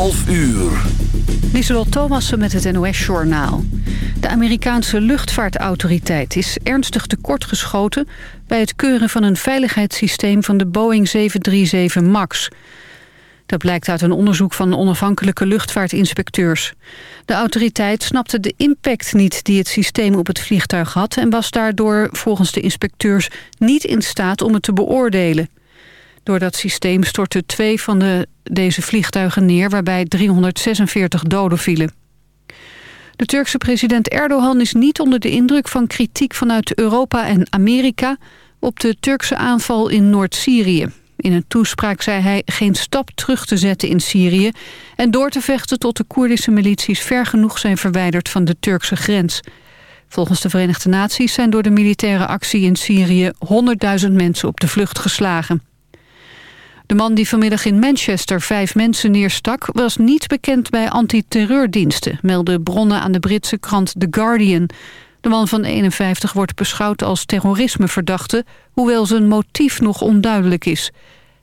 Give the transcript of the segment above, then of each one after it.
11 uur. Lieselot Thomassen met het NOS-journaal. De Amerikaanse luchtvaartautoriteit is ernstig tekortgeschoten... bij het keuren van een veiligheidssysteem van de Boeing 737 MAX. Dat blijkt uit een onderzoek van onafhankelijke luchtvaartinspecteurs. De autoriteit snapte de impact niet die het systeem op het vliegtuig had... en was daardoor volgens de inspecteurs niet in staat om het te beoordelen. Door dat systeem stortten twee van de, deze vliegtuigen neer... waarbij 346 doden vielen. De Turkse president Erdogan is niet onder de indruk van kritiek vanuit Europa en Amerika... op de Turkse aanval in Noord-Syrië. In een toespraak zei hij geen stap terug te zetten in Syrië... en door te vechten tot de Koerdische milities ver genoeg zijn verwijderd van de Turkse grens. Volgens de Verenigde Naties zijn door de militaire actie in Syrië... 100.000 mensen op de vlucht geslagen. De man die vanmiddag in Manchester vijf mensen neerstak... was niet bekend bij antiterreurdiensten... melden bronnen aan de Britse krant The Guardian. De man van 51 wordt beschouwd als terrorismeverdachte... hoewel zijn motief nog onduidelijk is.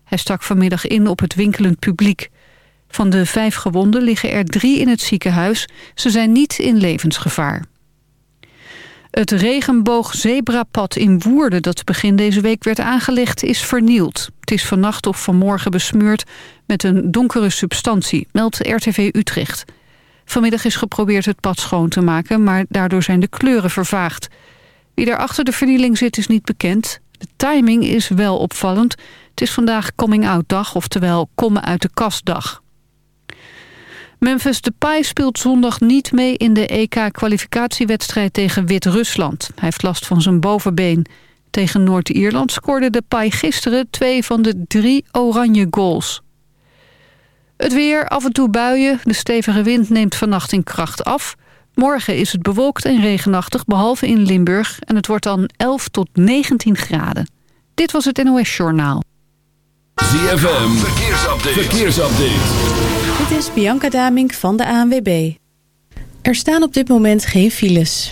Hij stak vanmiddag in op het winkelend publiek. Van de vijf gewonden liggen er drie in het ziekenhuis. Ze zijn niet in levensgevaar. Het regenboogzebrapad in Woerden dat begin deze week werd aangelegd is vernield. Het is vannacht of vanmorgen besmeurd met een donkere substantie, meldt RTV Utrecht. Vanmiddag is geprobeerd het pad schoon te maken, maar daardoor zijn de kleuren vervaagd. Wie daar achter de vernieling zit is niet bekend. De timing is wel opvallend. Het is vandaag coming-out dag, oftewel komen uit de kastdag. Memphis Depay speelt zondag niet mee in de EK-kwalificatiewedstrijd tegen Wit-Rusland. Hij heeft last van zijn bovenbeen. Tegen Noord-Ierland scoorde Depay gisteren twee van de drie oranje goals. Het weer, af en toe buien. De stevige wind neemt vannacht in kracht af. Morgen is het bewolkt en regenachtig, behalve in Limburg. En het wordt dan 11 tot 19 graden. Dit was het NOS Journaal. ZFM, verkeersupdate. verkeersupdate. Dit is Bianca Damink van de ANWB. Er staan op dit moment geen files.